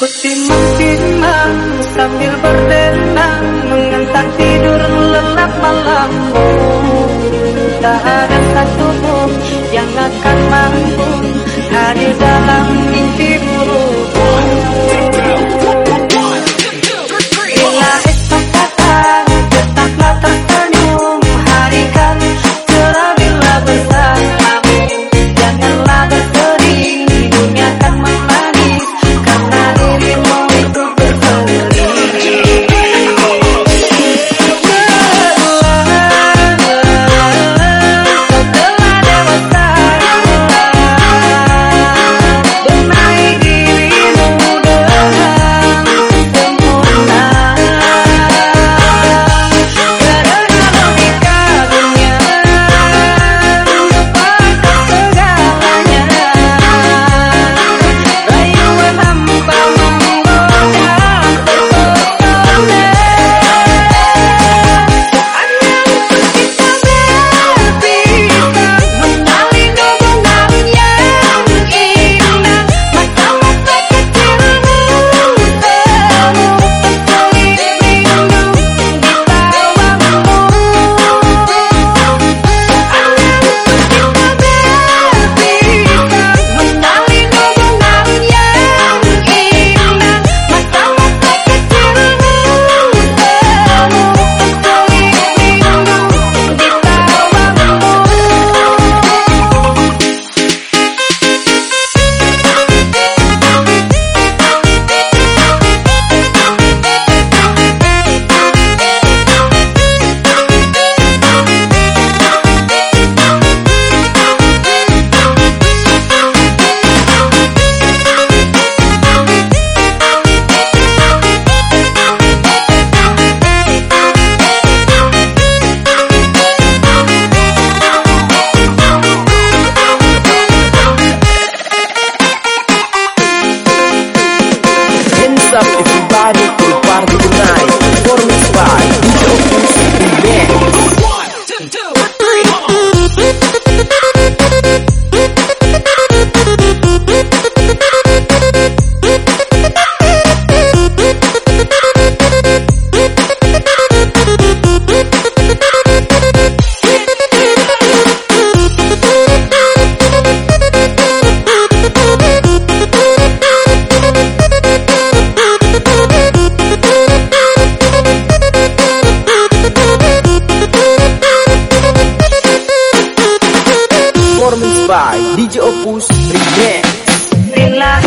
Putih mengkinam sambil berdenang Mengenang tidur lelap malamku Tak ada satu pun yang akan mampu Hadir dalam mimpi DJ Opus Remix Inilah